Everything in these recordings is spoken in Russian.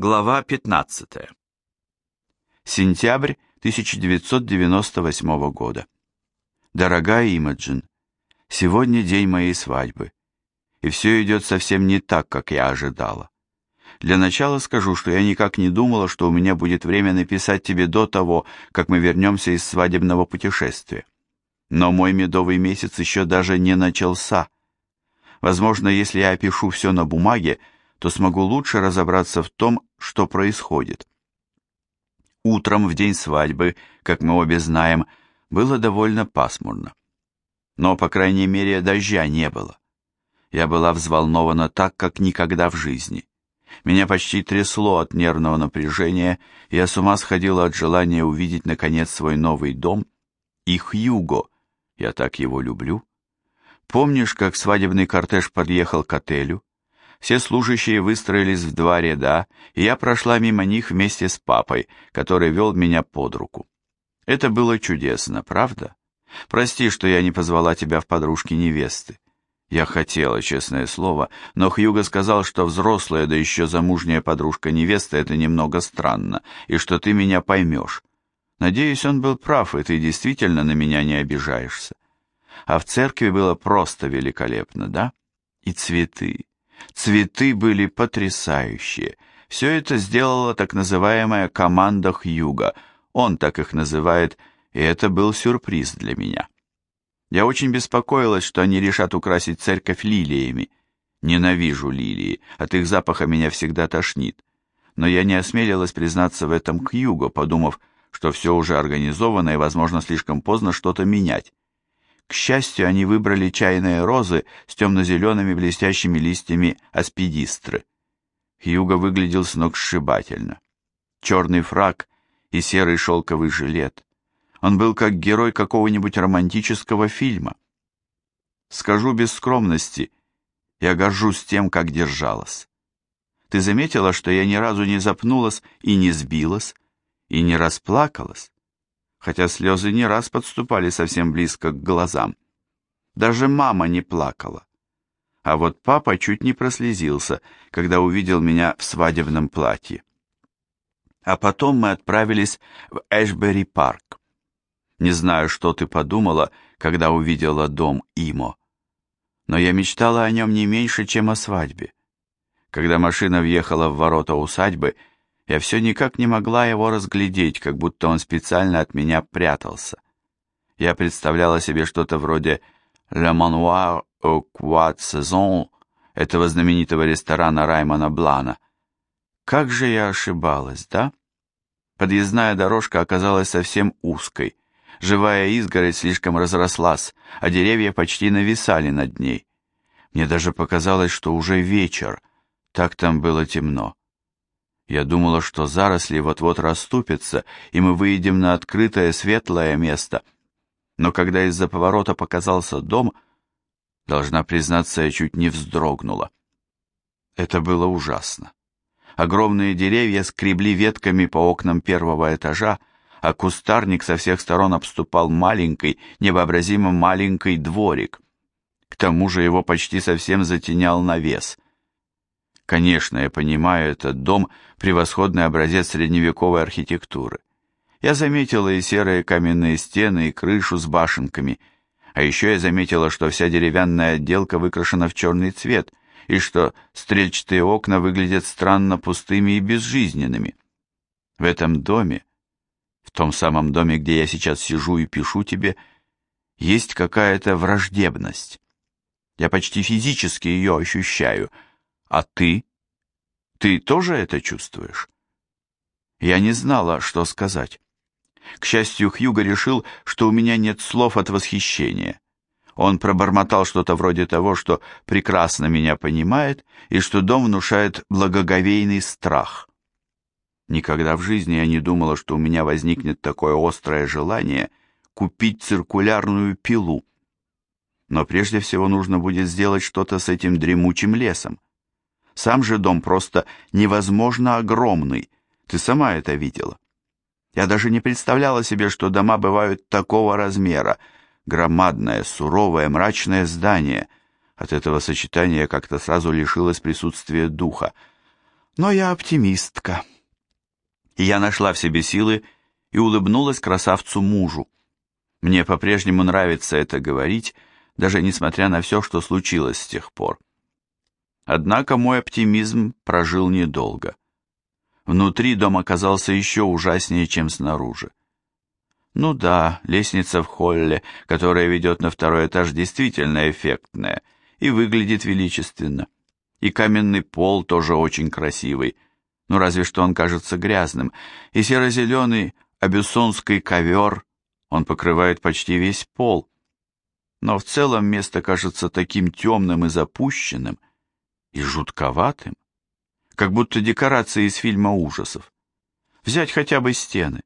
Глава 15. Сентябрь 1998 года. Дорогая Имаджин, сегодня день моей свадьбы, и все идет совсем не так, как я ожидала. Для начала скажу, что я никак не думала, что у меня будет время написать тебе до того, как мы вернемся из свадебного путешествия. Но мой медовый месяц еще даже не начался. Возможно, если я опишу все на бумаге, то смогу лучше разобраться в том, что происходит. Утром в день свадьбы, как мы обе знаем, было довольно пасмурно. Но, по крайней мере, дождя не было. Я была взволнована так, как никогда в жизни. Меня почти трясло от нервного напряжения, я с ума сходила от желания увидеть, наконец, свой новый дом и Хьюго, я так его люблю. Помнишь, как свадебный кортеж подъехал к отелю? Все служащие выстроились в два ряда, и я прошла мимо них вместе с папой, который вел меня под руку. Это было чудесно, правда? Прости, что я не позвала тебя в подружки невесты. Я хотела, честное слово, но Хьюго сказал, что взрослая, да еще замужняя подружка невесты — это немного странно, и что ты меня поймешь. Надеюсь, он был прав, и ты действительно на меня не обижаешься. А в церкви было просто великолепно, да? И цветы. Цветы были потрясающие. Все это сделала так называемая команда Хьюга. Он так их называет, и это был сюрприз для меня. Я очень беспокоилась, что они решат украсить церковь лилиями. Ненавижу лилии, от их запаха меня всегда тошнит. Но я не осмелилась признаться в этом к Юго, подумав, что все уже организовано и, возможно, слишком поздно что-то менять. К счастью, они выбрали чайные розы с темно-зелеными блестящими листьями аспидистры. Хьюго выглядел сногсшибательно. Черный фраг и серый шелковый жилет. Он был как герой какого-нибудь романтического фильма. Скажу без скромности, я горжусь тем, как держалась. Ты заметила, что я ни разу не запнулась и не сбилась, и не расплакалась? Хотя слезы не раз подступали совсем близко к глазам. Даже мама не плакала. А вот папа чуть не прослезился, когда увидел меня в свадебном платье. А потом мы отправились в Эшбери-парк. Не знаю, что ты подумала, когда увидела дом Имо. Но я мечтала о нем не меньше, чем о свадьбе. Когда машина въехала в ворота усадьбы, я все никак не могла его разглядеть, как будто он специально от меня прятался. Я представляла себе что-то вроде «Le Manoir au Quad Saison» этого знаменитого ресторана Раймона Блана. Как же я ошибалась, да? Подъездная дорожка оказалась совсем узкой. Живая изгородь слишком разрослась, а деревья почти нависали над ней. Мне даже показалось, что уже вечер, так там было темно. Я думала, что заросли вот-вот расступятся, и мы выйдем на открытое светлое место. Но когда из-за поворота показался дом, должна признаться, я чуть не вздрогнула. Это было ужасно. Огромные деревья скребли ветками по окнам первого этажа, а кустарник со всех сторон обступал маленький, невообразимо маленький дворик. К тому же его почти совсем затенял навес — Конечно, я понимаю, этот дом – превосходный образец средневековой архитектуры. Я заметила и серые каменные стены, и крышу с башенками. А еще я заметила, что вся деревянная отделка выкрашена в черный цвет, и что стрельчатые окна выглядят странно пустыми и безжизненными. В этом доме, в том самом доме, где я сейчас сижу и пишу тебе, есть какая-то враждебность. Я почти физически ее ощущаю – а ты? Ты тоже это чувствуешь? Я не знала, что сказать. К счастью, Хьюго решил, что у меня нет слов от восхищения. Он пробормотал что-то вроде того, что прекрасно меня понимает и что дом внушает благоговейный страх. Никогда в жизни я не думала, что у меня возникнет такое острое желание купить циркулярную пилу. Но прежде всего нужно будет сделать что-то с этим дремучим лесом. Сам же дом просто невозможно огромный. Ты сама это видела. Я даже не представляла себе, что дома бывают такого размера. Громадное, суровое, мрачное здание. От этого сочетания как-то сразу лишилось присутствия духа. Но я оптимистка. И я нашла в себе силы и улыбнулась красавцу мужу. Мне по-прежнему нравится это говорить, даже несмотря на все, что случилось с тех пор. Однако мой оптимизм прожил недолго. Внутри дом оказался еще ужаснее, чем снаружи. Ну да, лестница в холле, которая ведет на второй этаж, действительно эффектная и выглядит величественно. И каменный пол тоже очень красивый, ну разве что он кажется грязным, и серо-зеленый абюссонский ковер, он покрывает почти весь пол. Но в целом место кажется таким темным и запущенным, и жутковатым, как будто декорации из фильма ужасов. Взять хотя бы стены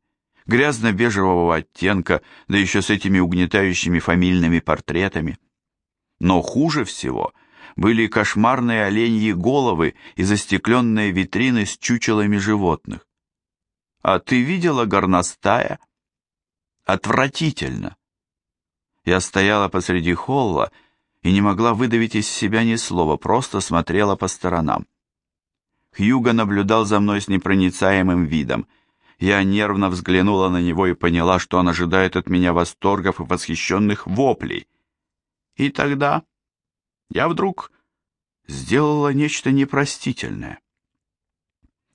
грязно-бежевого оттенка, да еще с этими угнетающими фамильными портретами. Но хуже всего были кошмарные оленьи головы и застекленные витрины с чучелами животных. А ты видела горностая? Отвратительно. Я стояла посреди холла и не могла выдавить из себя ни слова, просто смотрела по сторонам. Хьюго наблюдал за мной с непроницаемым видом — я нервно взглянула на него и поняла, что он ожидает от меня восторгов и восхищенных воплей. И тогда я вдруг сделала нечто непростительное.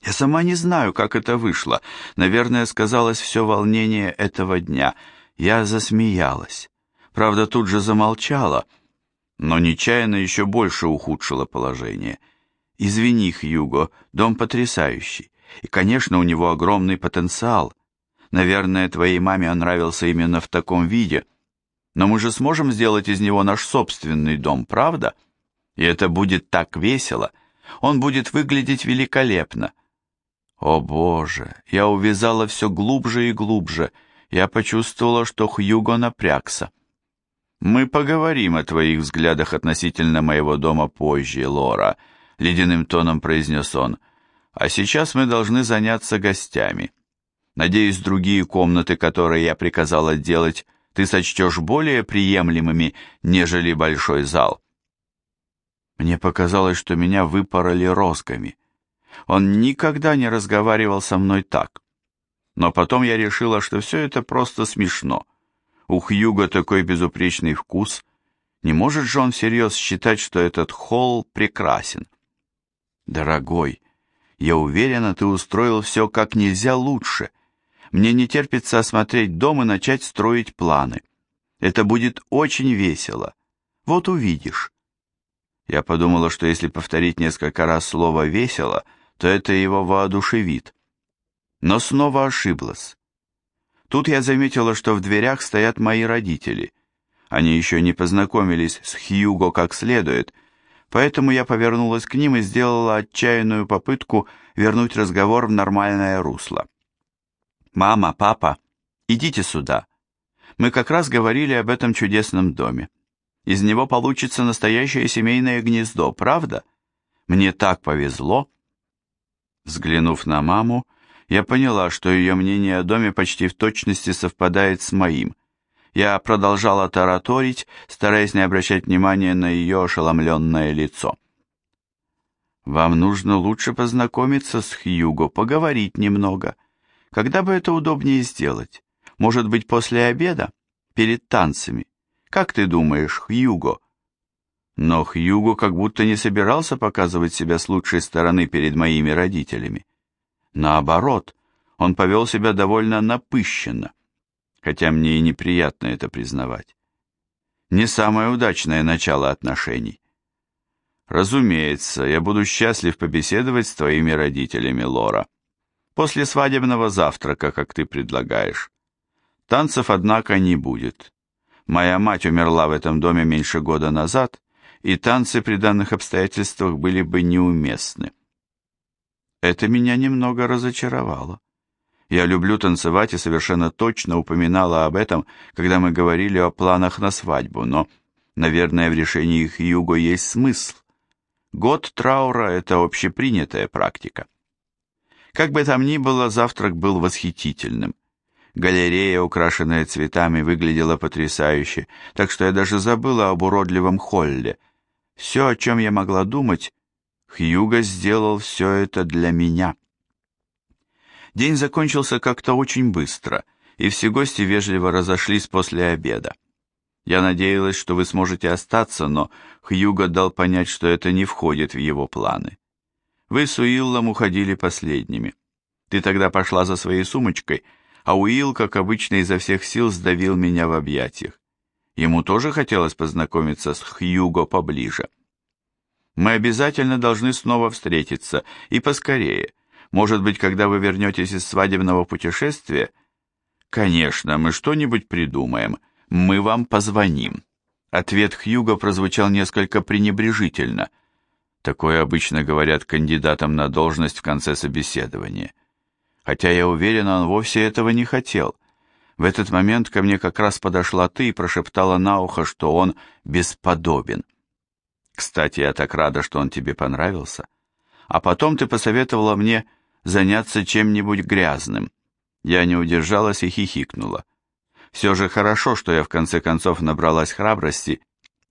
Я сама не знаю, как это вышло. Наверное, сказалось все волнение этого дня. Я засмеялась. Правда, тут же замолчала, но нечаянно еще больше ухудшила положение. «Извини, Хьюго, дом потрясающий. И, конечно, у него огромный потенциал. Наверное, твоей маме он нравился именно в таком виде. Но мы же сможем сделать из него наш собственный дом, правда? И это будет так весело. Он будет выглядеть великолепно. О боже, я увязала все глубже и глубже. Я почувствовала, что Хьюго напрягся. «Мы поговорим о твоих взглядах относительно моего дома позже, Лора», — ледяным тоном произнес он. А сейчас мы должны заняться гостями. Надеюсь, другие комнаты, которые я приказал отделать, ты сочтешь более приемлемыми, нежели большой зал. Мне показалось, что меня выпороли розгами. Он никогда не разговаривал со мной так. Но потом я решила, что все это просто смешно. У Хьюга такой безупречный вкус. Не может же он всерьез считать, что этот холл прекрасен. Дорогой, я уверена, ты устроил все как нельзя лучше. Мне не терпится осмотреть дом и начать строить планы. Это будет очень весело. Вот увидишь. Я подумала, что если повторить несколько раз слово «весело», то это его воодушевит. Но снова ошиблась. Тут я заметила, что в дверях стоят мои родители. Они еще не познакомились с Хьюго как следует — Поэтому я повернулась к ним и сделала отчаянную попытку вернуть разговор в нормальное русло. «Мама, папа, идите сюда. Мы как раз говорили об этом чудесном доме. Из него получится настоящее семейное гнездо, правда? Мне так повезло». Взглянув на маму, я поняла, что ее мнение о доме почти в точности совпадает с моим – я продолжала тараторить, стараясь не обращать внимания на ее ошеломленное лицо. «Вам нужно лучше познакомиться с Хьюго, поговорить немного. Когда бы это удобнее сделать? Может быть, после обеда? Перед танцами? Как ты думаешь, Хьюго?» Но Хьюго как будто не собирался показывать себя с лучшей стороны перед моими родителями. Наоборот, он повел себя довольно напыщенно хотя мне и неприятно это признавать. Не самое удачное начало отношений. Разумеется, я буду счастлив побеседовать с твоими родителями, Лора. После свадебного завтрака, как ты предлагаешь. Танцев, однако, не будет. Моя мать умерла в этом доме меньше года назад, и танцы при данных обстоятельствах были бы неуместны. Это меня немного разочаровало. Я люблю танцевать и совершенно точно упоминала об этом, когда мы говорили о планах на свадьбу, но, наверное, в решении Хьюго есть смысл. Год траура – это общепринятая практика. Как бы там ни было, завтрак был восхитительным. Галерея, украшенная цветами, выглядела потрясающе, так что я даже забыла об уродливом холле. Все, о чем я могла думать, Хьюго сделал все это для меня. День закончился как-то очень быстро, и все гости вежливо разошлись после обеда. Я надеялась, что вы сможете остаться, но Хьюго дал понять, что это не входит в его планы. Вы с Уиллом уходили последними. Ты тогда пошла за своей сумочкой, а Уилл, как обычно, изо всех сил сдавил меня в объятиях. Ему тоже хотелось познакомиться с Хьюго поближе. Мы обязательно должны снова встретиться, и поскорее. Может быть, когда вы вернетесь из свадебного путешествия? Конечно, мы что-нибудь придумаем. Мы вам позвоним. Ответ Хьюго прозвучал несколько пренебрежительно. Такое обычно говорят кандидатам на должность в конце собеседования. Хотя я уверен, он вовсе этого не хотел. В этот момент ко мне как раз подошла ты и прошептала на ухо, что он бесподобен. Кстати, я так рада, что он тебе понравился. А потом ты посоветовала мне заняться чем-нибудь грязным. Я не удержалась и хихикнула. Все же хорошо, что я в конце концов набралась храбрости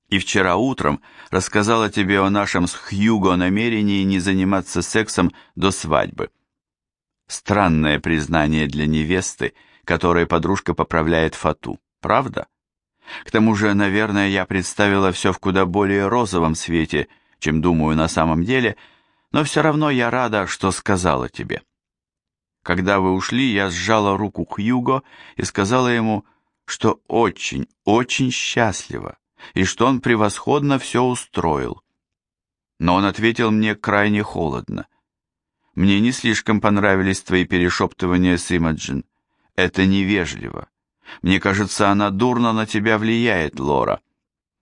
и вчера утром рассказала тебе о нашем с Хьюго намерении не заниматься сексом до свадьбы. Странное признание для невесты, которой подружка поправляет фату, правда? К тому же, наверное, я представила все в куда более розовом свете, чем думаю на самом деле, но все равно я рада, что сказала тебе. Когда вы ушли, я сжала руку Хьюго и сказала ему, что очень, очень счастлива, и что он превосходно все устроил. Но он ответил мне крайне холодно. Мне не слишком понравились твои перешептывания с Имаджин. Это невежливо. Мне кажется, она дурно на тебя влияет, Лора.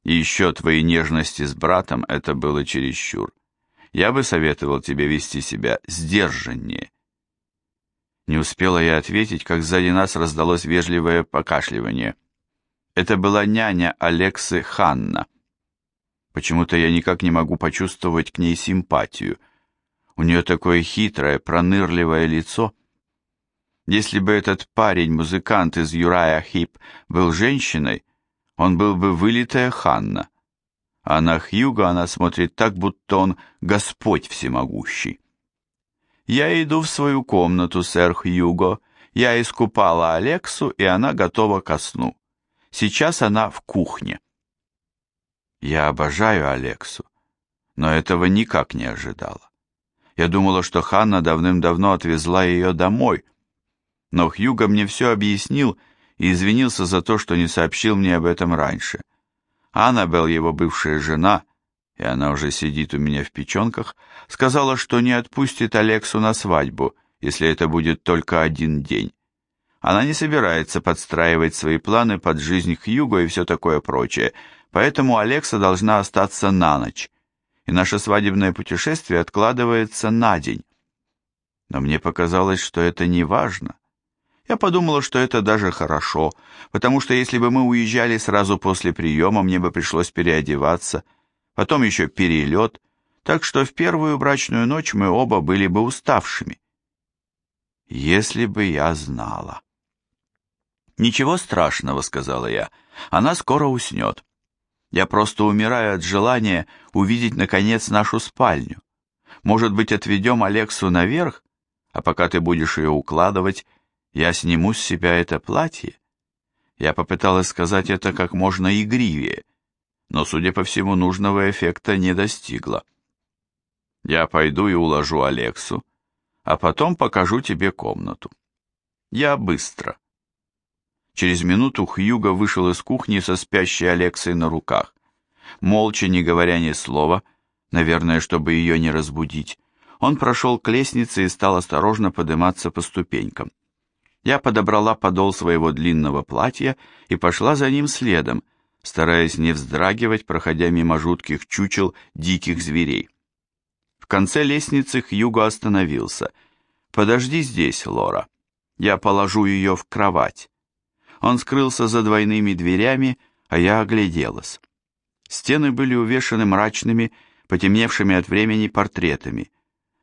И еще твои нежности с братом, это было чересчур. Я бы советовал тебе вести себя сдержаннее. Не успела я ответить, как сзади нас раздалось вежливое покашливание. Это была няня Алексы Ханна. Почему-то я никак не могу почувствовать к ней симпатию. У нее такое хитрое, пронырливое лицо — если бы этот парень-музыкант из Юрая Хип был женщиной, он был бы вылитая Ханна. А на Хьюга она смотрит так, будто он Господь всемогущий. «Я иду в свою комнату, сэр Хьюго. Я искупала Алексу, и она готова ко сну. Сейчас она в кухне». Я обожаю Алексу, но этого никак не ожидала. Я думала, что Ханна давным-давно отвезла ее домой, но Хьюго мне все объяснил и извинился за то, что не сообщил мне об этом раньше. Аннабелл, его бывшая жена, и она уже сидит у меня в печенках, сказала, что не отпустит Алексу на свадьбу, если это будет только один день. Она не собирается подстраивать свои планы под жизнь Хьюго и все такое прочее, поэтому Алекса должна остаться на ночь, и наше свадебное путешествие откладывается на день. Но мне показалось, что это не важно. Я подумала, что это даже хорошо, потому что если бы мы уезжали сразу после приема, мне бы пришлось переодеваться, потом еще перелет, так что в первую брачную ночь мы оба были бы уставшими. Если бы я знала. «Ничего страшного», — сказала я, — «она скоро уснет. Я просто умираю от желания увидеть, наконец, нашу спальню. Может быть, отведем Алексу наверх, а пока ты будешь ее укладывать, я сниму с себя это платье. Я попыталась сказать это как можно игривее, но, судя по всему, нужного эффекта не достигла. Я пойду и уложу Алексу, а потом покажу тебе комнату. Я быстро. Через минуту Хьюго вышел из кухни со спящей Алексой на руках. Молча, не говоря ни слова, наверное, чтобы ее не разбудить, он прошел к лестнице и стал осторожно подниматься по ступенькам. Я подобрала подол своего длинного платья и пошла за ним следом, стараясь не вздрагивать, проходя мимо жутких чучел диких зверей. В конце лестницы Хьюго остановился. «Подожди здесь, Лора. Я положу ее в кровать». Он скрылся за двойными дверями, а я огляделась. Стены были увешаны мрачными, потемневшими от времени портретами.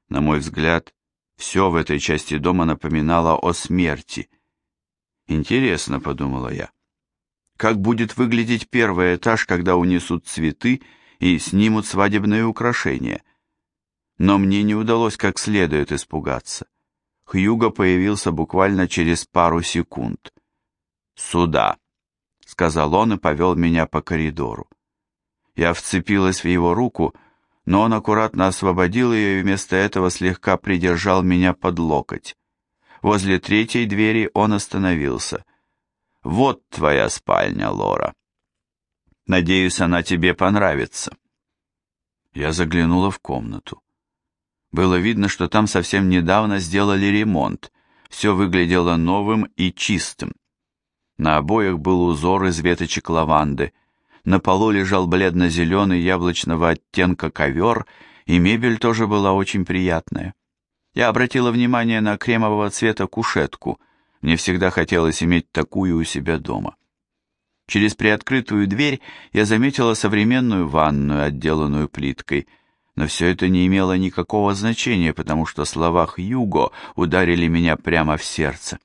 На мой взгляд, все в этой части дома напоминало о смерти. Интересно, подумала я, как будет выглядеть первый этаж, когда унесут цветы и снимут свадебные украшения. Но мне не удалось как следует испугаться. Хьюго появился буквально через пару секунд. «Сюда», — сказал он и повел меня по коридору. Я вцепилась в его руку, но он аккуратно освободил ее и вместо этого слегка придержал меня под локоть. Возле третьей двери он остановился. «Вот твоя спальня, Лора. Надеюсь, она тебе понравится». Я заглянула в комнату. Было видно, что там совсем недавно сделали ремонт. Все выглядело новым и чистым. На обоях был узор из веточек лаванды. На полу лежал бледно-зеленый яблочного оттенка ковер, и мебель тоже была очень приятная. Я обратила внимание на кремового цвета кушетку. Мне всегда хотелось иметь такую у себя дома. Через приоткрытую дверь я заметила современную ванную, отделанную плиткой – но все это не имело никакого значения, потому что слова Хьюго ударили меня прямо в сердце.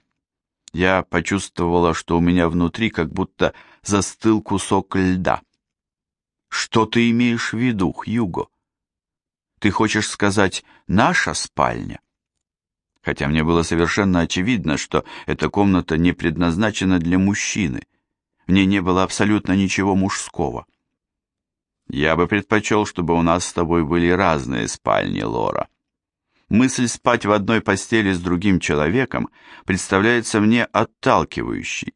Я почувствовала, что у меня внутри как будто застыл кусок льда. Что ты имеешь в виду, Хьюго? Ты хочешь сказать «наша спальня»? Хотя мне было совершенно очевидно, что эта комната не предназначена для мужчины. В ней не было абсолютно ничего мужского. Я бы предпочел, чтобы у нас с тобой были разные спальни, Лора. Мысль спать в одной постели с другим человеком представляется мне отталкивающей,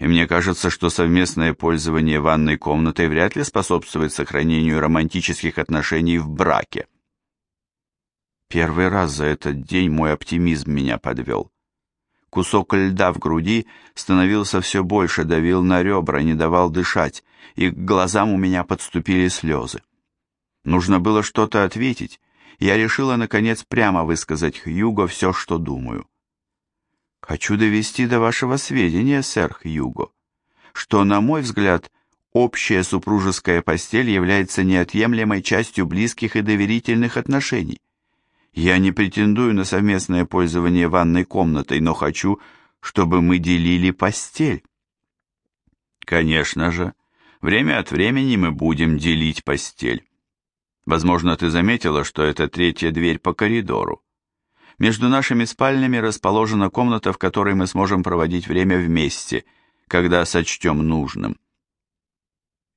и мне кажется, что совместное пользование ванной комнатой вряд ли способствует сохранению романтических отношений в браке. Первый раз за этот день мой оптимизм меня подвел. Кусок льда в груди становился все больше, давил на ребра, не давал дышать, и к глазам у меня подступили слезы. Нужно было что-то ответить, я решила, наконец, прямо высказать Хьюго все, что думаю. Хочу довести до вашего сведения, сэр Хьюго, что, на мой взгляд, общая супружеская постель является неотъемлемой частью близких и доверительных отношений. Я не претендую на совместное пользование ванной комнатой, но хочу, чтобы мы делили постель. Конечно же, время от времени мы будем делить постель. Возможно, ты заметила, что это третья дверь по коридору. Между нашими спальнями расположена комната, в которой мы сможем проводить время вместе, когда сочтем нужным.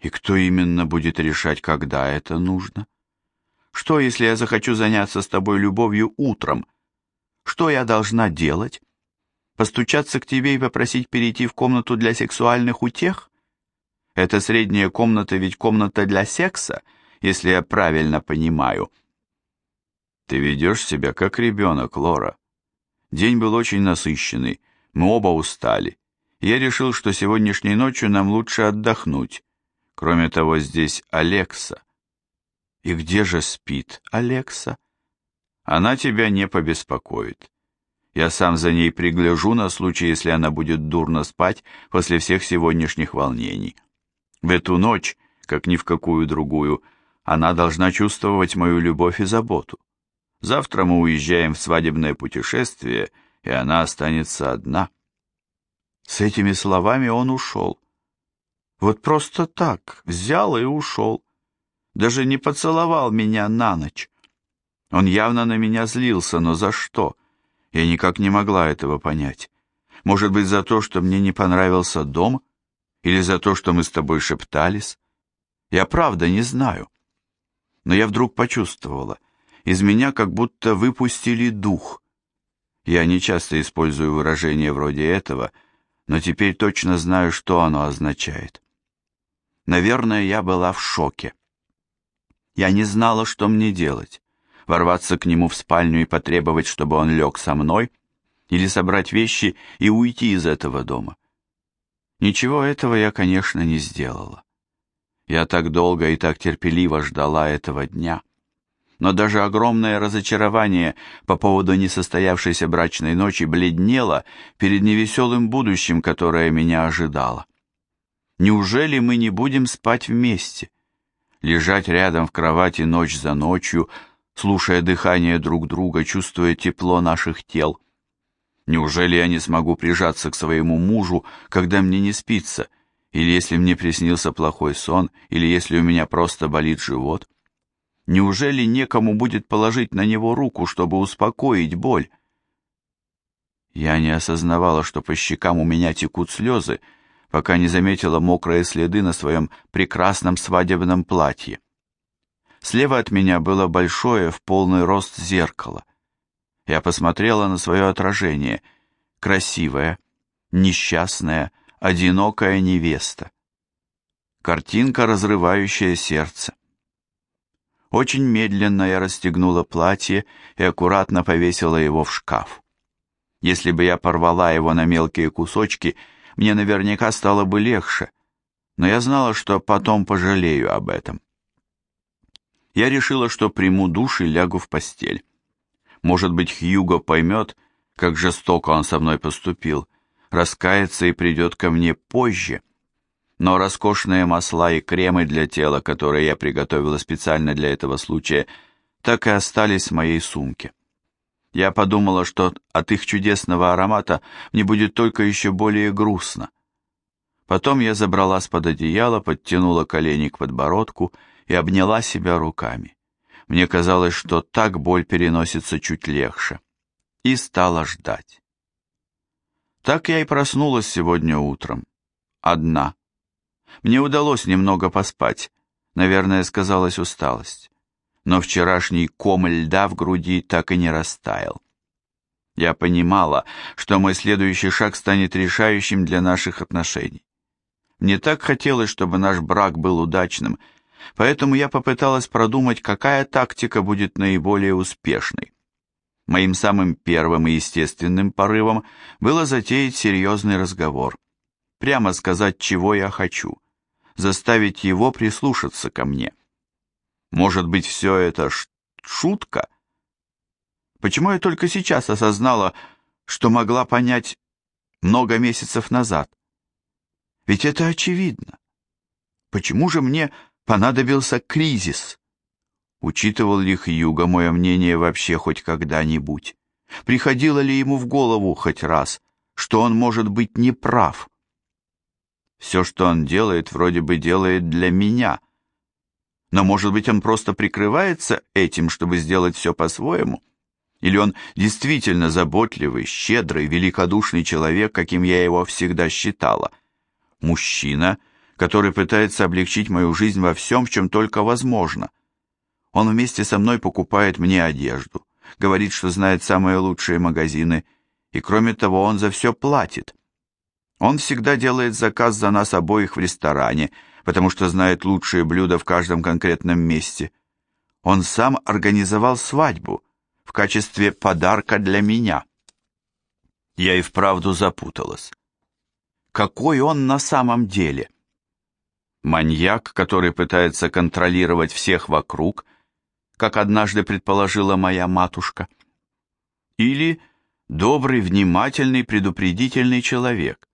И кто именно будет решать, когда это нужно? Что, если я захочу заняться с тобой любовью утром? Что я должна делать? Постучаться к тебе и попросить перейти в комнату для сексуальных утех? Это средняя комната ведь комната для секса, если я правильно понимаю. Ты ведешь себя как ребенок, Лора. День был очень насыщенный, мы оба устали. Я решил, что сегодняшней ночью нам лучше отдохнуть. Кроме того, здесь Алекса. И где же спит Алекса? Она тебя не побеспокоит. Я сам за ней пригляжу на случай, если она будет дурно спать после всех сегодняшних волнений. В эту ночь, как ни в какую другую, она должна чувствовать мою любовь и заботу. Завтра мы уезжаем в свадебное путешествие, и она останется одна. С этими словами он ушел. Вот просто так, взял и ушел даже не поцеловал меня на ночь. Он явно на меня злился, но за что? Я никак не могла этого понять. Может быть, за то, что мне не понравился дом? Или за то, что мы с тобой шептались? Я правда не знаю. Но я вдруг почувствовала, из меня как будто выпустили дух. Я не часто использую выражение вроде этого, но теперь точно знаю, что оно означает. Наверное, я была в шоке. Я не знала, что мне делать. Ворваться к нему в спальню и потребовать, чтобы он лег со мной, или собрать вещи и уйти из этого дома. Ничего этого я, конечно, не сделала. Я так долго и так терпеливо ждала этого дня. Но даже огромное разочарование по поводу несостоявшейся брачной ночи бледнело перед невеселым будущим, которое меня ожидало. Неужели мы не будем спать вместе? лежать рядом в кровати ночь за ночью, слушая дыхание друг друга, чувствуя тепло наших тел. Неужели я не смогу прижаться к своему мужу, когда мне не спится, или если мне приснился плохой сон, или если у меня просто болит живот? Неужели некому будет положить на него руку, чтобы успокоить боль? Я не осознавала, что по щекам у меня текут слезы, пока не заметила мокрые следы на своем прекрасном свадебном платье. Слева от меня было большое в полный рост зеркало. Я посмотрела на свое отражение. Красивая, несчастная, одинокая невеста. Картинка, разрывающая сердце. Очень медленно я расстегнула платье и аккуратно повесила его в шкаф. Если бы я порвала его на мелкие кусочки, мне наверняка стало бы легче, но я знала, что потом пожалею об этом. Я решила, что приму душ и лягу в постель. Может быть, Хьюго поймет, как жестоко он со мной поступил, раскается и придет ко мне позже, но роскошные масла и кремы для тела, которые я приготовила специально для этого случая, так и остались в моей сумке. Я подумала, что от их чудесного аромата мне будет только еще более грустно. Потом я забралась под одеяло, подтянула колени к подбородку и обняла себя руками. Мне казалось, что так боль переносится чуть легче. И стала ждать. Так я и проснулась сегодня утром. Одна. Мне удалось немного поспать. Наверное, сказалась усталость. Но вчерашний ком льда в груди так и не растаял. Я понимала, что мой следующий шаг станет решающим для наших отношений. Мне так хотелось, чтобы наш брак был удачным, поэтому я попыталась продумать, какая тактика будет наиболее успешной. Моим самым первым и естественным порывом было затеять серьезный разговор. Прямо сказать, чего я хочу заставить его прислушаться ко мне. Может быть, все это шутка? Почему я только сейчас осознала, что могла понять много месяцев назад? Ведь это очевидно. Почему же мне понадобился кризис? Учитывал ли Хьюго мое мнение вообще хоть когда-нибудь? Приходило ли ему в голову хоть раз, что он может быть неправ? Все, что он делает, вроде бы делает для меня. Но, может быть, он просто прикрывается этим, чтобы сделать все по-своему? Или он действительно заботливый, щедрый, великодушный человек, каким я его всегда считала? Мужчина, который пытается облегчить мою жизнь во всем, чем только возможно. Он вместе со мной покупает мне одежду, говорит, что знает самые лучшие магазины, и кроме того, он за все платит. Он всегда делает заказ за нас обоих в ресторане, потому что знает лучшие блюда в каждом конкретном месте. Он сам организовал свадьбу в качестве подарка для меня. Я и вправду запуталась. Какой он на самом деле? Маньяк, который пытается контролировать всех вокруг, как однажды предположила моя матушка. Или добрый, внимательный, предупредительный человек,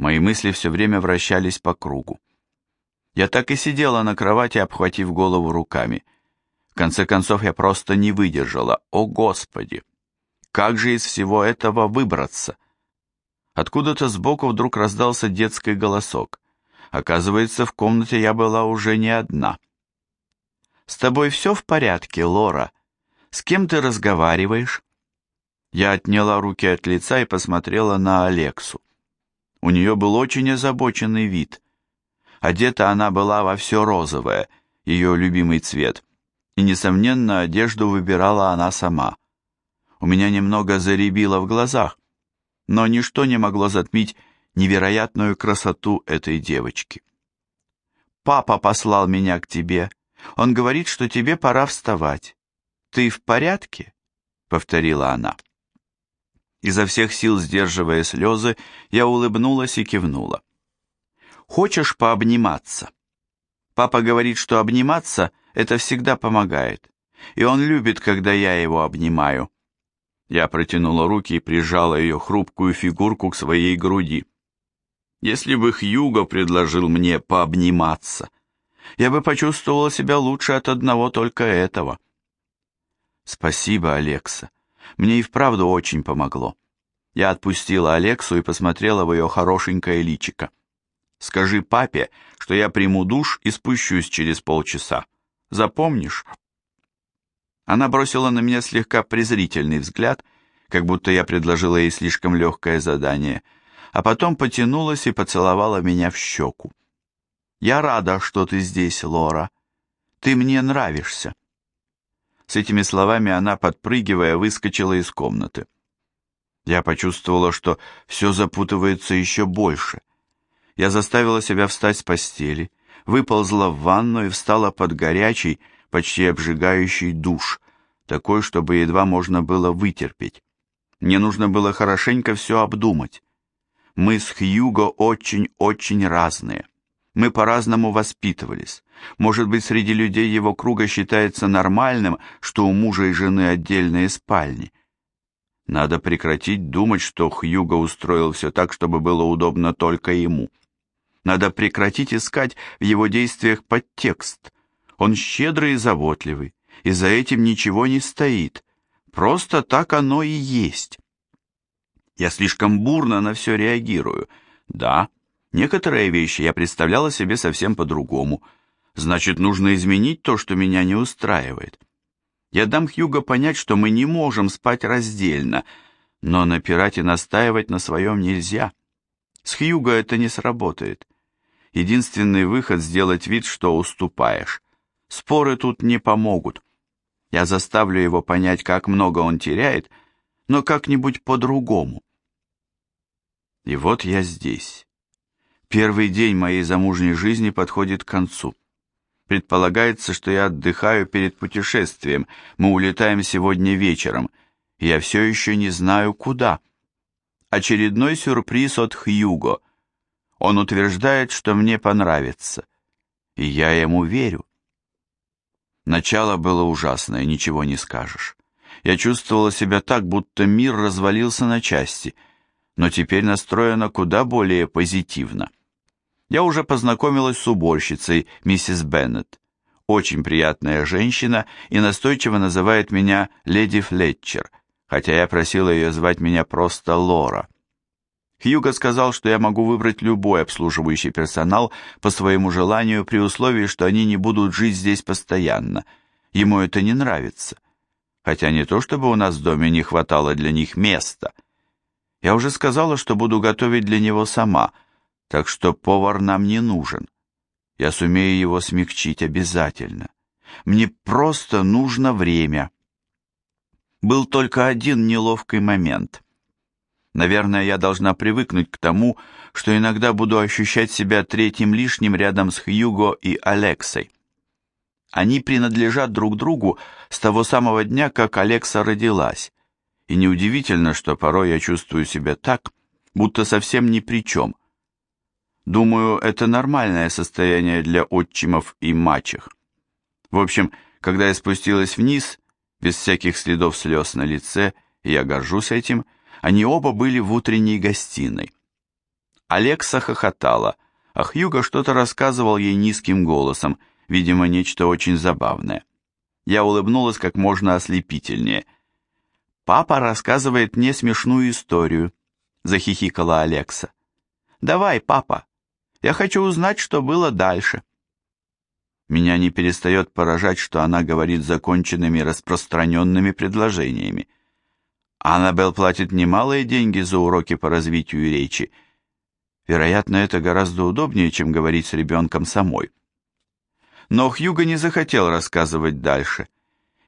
Мои мысли все время вращались по кругу. Я так и сидела на кровати, обхватив голову руками. В конце концов, я просто не выдержала. О, Господи! Как же из всего этого выбраться? Откуда-то сбоку вдруг раздался детский голосок. Оказывается, в комнате я была уже не одна. «С тобой все в порядке, Лора? С кем ты разговариваешь?» Я отняла руки от лица и посмотрела на Алексу. У нее был очень озабоченный вид. Одета она была во все розовое, ее любимый цвет, и, несомненно, одежду выбирала она сама. У меня немного заребило в глазах, но ничто не могло затмить невероятную красоту этой девочки. «Папа послал меня к тебе. Он говорит, что тебе пора вставать. Ты в порядке?» — повторила она. Изо всех сил сдерживая слезы, я улыбнулась и кивнула. «Хочешь пообниматься?» Папа говорит, что обниматься — это всегда помогает, и он любит, когда я его обнимаю. Я протянула руки и прижала ее хрупкую фигурку к своей груди. Если бы Хьюго предложил мне пообниматься, я бы почувствовала себя лучше от одного только этого. Спасибо, Алекса. Мне и вправду очень помогло. Я отпустила Алексу и посмотрела в ее хорошенькое личико. «Скажи папе, что я приму душ и спущусь через полчаса. Запомнишь?» Она бросила на меня слегка презрительный взгляд, как будто я предложила ей слишком легкое задание, а потом потянулась и поцеловала меня в щеку. «Я рада, что ты здесь, Лора. Ты мне нравишься». С этими словами она, подпрыгивая, выскочила из комнаты. Я почувствовала, что все запутывается еще больше. Я заставила себя встать с постели, выползла в ванну и встала под горячий, почти обжигающий душ, такой, чтобы едва можно было вытерпеть. Мне нужно было хорошенько все обдумать. Мы с Хьюго очень-очень разные. Мы по-разному воспитывались. Может быть, среди людей его круга считается нормальным, что у мужа и жены отдельные спальни. Надо прекратить думать, что Хьюго устроил все так, чтобы было удобно только ему. Надо прекратить искать в его действиях подтекст. Он щедрый и заботливый, и за этим ничего не стоит. Просто так оно и есть. Я слишком бурно на все реагирую. Да, некоторые вещи я представляла себе совсем по-другому. Значит, нужно изменить то, что меня не устраивает. Я дам Хьюго понять, что мы не можем спать раздельно, но напирать и настаивать на своем нельзя. С Хьюго это не сработает. Единственный выход — сделать вид, что уступаешь. Споры тут не помогут. Я заставлю его понять, как много он теряет, но как-нибудь по-другому. И вот я здесь. Первый день моей замужней жизни подходит к концу. Предполагается, что я отдыхаю перед путешествием. Мы улетаем сегодня вечером. Я все еще не знаю, куда. Очередной сюрприз от Хьюго. Он утверждает, что мне понравится. И я ему верю. Начало было ужасное, ничего не скажешь. Я чувствовала себя так, будто мир развалился на части, но теперь настроена куда более позитивно. Я уже познакомилась с уборщицей, миссис Беннет. Очень приятная женщина и настойчиво называет меня леди Флетчер, хотя я просила ее звать меня просто Лора. Хьюго сказал, что я могу выбрать любой обслуживающий персонал по своему желанию при условии, что они не будут жить здесь постоянно. Ему это не нравится. Хотя не то, чтобы у нас в доме не хватало для них места. Я уже сказала, что буду готовить для него сама, так что повар нам не нужен. Я сумею его смягчить обязательно. Мне просто нужно время. Был только один неловкий момент — Наверное, я должна привыкнуть к тому, что иногда буду ощущать себя третьим лишним рядом с Хьюго и Алексой. Они принадлежат друг другу с того самого дня, как Алекса родилась, и неудивительно, что порой я чувствую себя так, будто совсем ни при чем. Думаю, это нормальное состояние для отчимов и мачех. В общем, когда я спустилась вниз, без всяких следов слез на лице, и я горжусь этим, — они оба были в утренней гостиной. Алекса хохотала, а Хьюго что-то рассказывал ей низким голосом, видимо, нечто очень забавное. Я улыбнулась как можно ослепительнее. «Папа рассказывает мне смешную историю», — захихикала Алекса. «Давай, папа, я хочу узнать, что было дальше». Меня не перестает поражать, что она говорит законченными распространенными предложениями. Аннабелл платит немалые деньги за уроки по развитию речи. Вероятно, это гораздо удобнее, чем говорить с ребенком самой. Но Хьюго не захотел рассказывать дальше,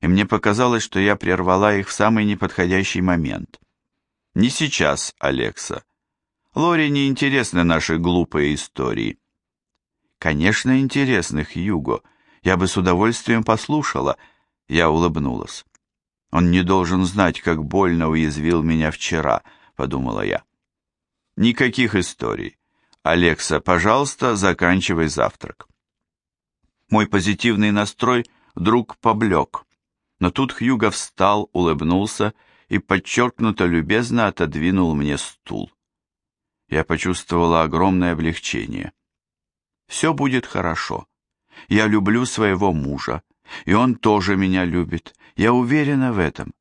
и мне показалось, что я прервала их в самый неподходящий момент. Не сейчас, Алекса. Лори не интересны наши глупые истории. Конечно, интересны, Хьюго. Я бы с удовольствием послушала. Я улыбнулась. Он не должен знать, как больно уязвил меня вчера, подумала я. Никаких историй. Алекса, пожалуйста, заканчивай завтрак. Мой позитивный настрой вдруг поблек. Но тут Хьюго встал, улыбнулся и подчеркнуто любезно отодвинул мне стул. Я почувствовала огромное облегчение. Все будет хорошо. Я люблю своего мужа, и он тоже меня любит. Я уверена в этом.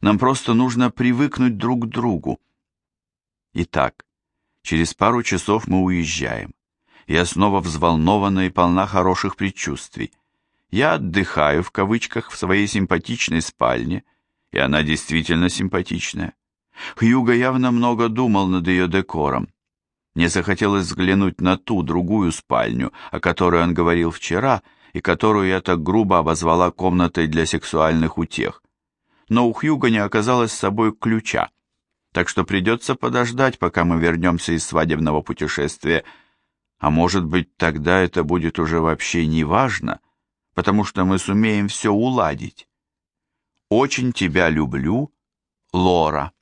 Нам просто нужно привыкнуть друг к другу. Итак, через пару часов мы уезжаем. Я снова взволнована и полна хороших предчувствий. Я отдыхаю, в кавычках, в своей симпатичной спальне, и она действительно симпатичная. Хьюго явно много думал над ее декором. Мне захотелось взглянуть на ту, другую спальню, о которой он говорил вчера, и которую я так грубо обозвала комнатой для сексуальных утех. Но у Хьюга не оказалось с собой ключа, так что придется подождать, пока мы вернемся из свадебного путешествия. А может быть, тогда это будет уже вообще не важно, потому что мы сумеем все уладить. Очень тебя люблю, Лора.